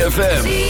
ZFM.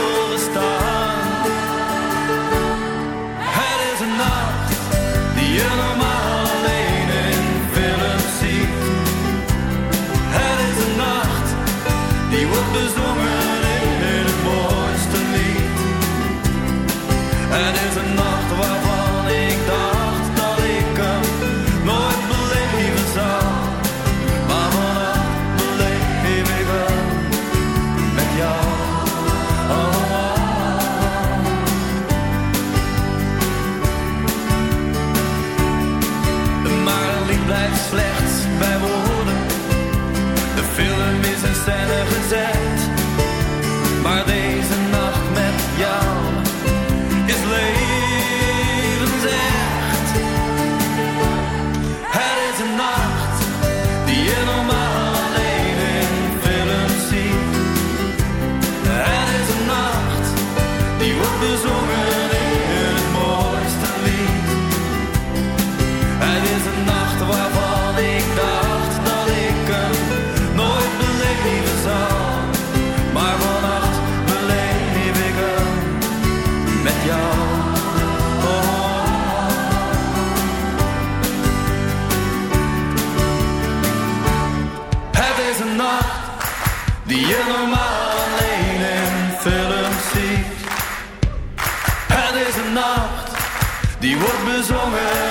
Wordt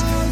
they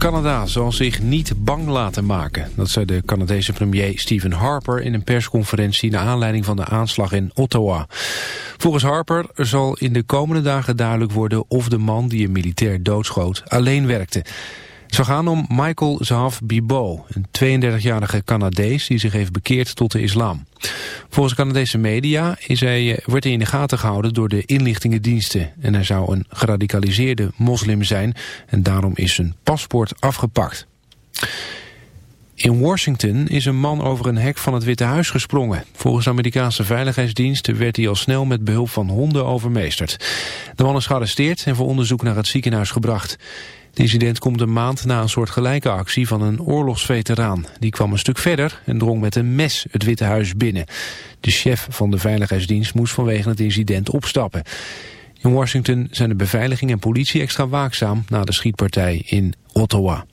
Canada zal zich niet bang laten maken. Dat zei de Canadese premier Stephen Harper in een persconferentie... naar aanleiding van de aanslag in Ottawa. Volgens Harper zal in de komende dagen duidelijk worden... of de man die een militair doodschoot alleen werkte. Het zou gaan om Michael Zahav Bibo, een 32-jarige Canadees... die zich heeft bekeerd tot de islam. Volgens Canadese media is hij, eh, wordt hij in de gaten gehouden door de inlichtingendiensten. En hij zou een geradicaliseerde moslim zijn en daarom is zijn paspoort afgepakt. In Washington is een man over een hek van het Witte Huis gesprongen. Volgens Amerikaanse Veiligheidsdienst werd hij al snel met behulp van honden overmeesterd. De man is gearresteerd en voor onderzoek naar het ziekenhuis gebracht. Incident komt een maand na een soort gelijke actie van een oorlogsveteraan. Die kwam een stuk verder en drong met een mes het Witte Huis binnen. De chef van de Veiligheidsdienst moest vanwege het incident opstappen. In Washington zijn de beveiliging en politie extra waakzaam na de schietpartij in Ottawa.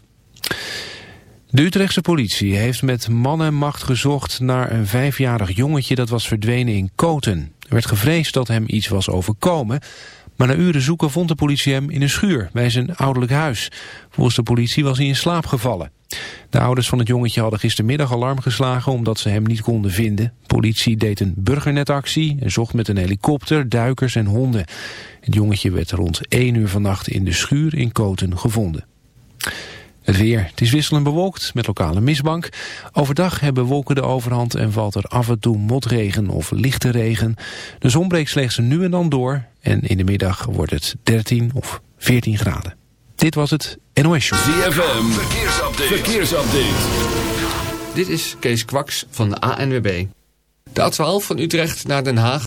De Utrechtse politie heeft met man en macht gezocht naar een vijfjarig jongetje dat was verdwenen in Koten. Er werd gevreesd dat hem iets was overkomen, maar na uren zoeken vond de politie hem in een schuur bij zijn ouderlijk huis. Volgens de politie was hij in slaap gevallen. De ouders van het jongetje hadden gistermiddag alarm geslagen omdat ze hem niet konden vinden. Politie deed een burgernetactie en zocht met een helikopter, duikers en honden. Het jongetje werd rond 1 uur vannacht in de schuur in Koten gevonden. Het weer. Het is wisselend bewolkt met lokale mistbank. Overdag hebben wolken de overhand en valt er af en toe motregen of lichte regen. De zon breekt slechts nu en dan door. En in de middag wordt het 13 of 14 graden. Dit was het NOS Show. ZFM. Verkeersupdate. Verkeersupdate. Dit is Kees Kwaks van de ANWB. De A12 van Utrecht naar Den Haag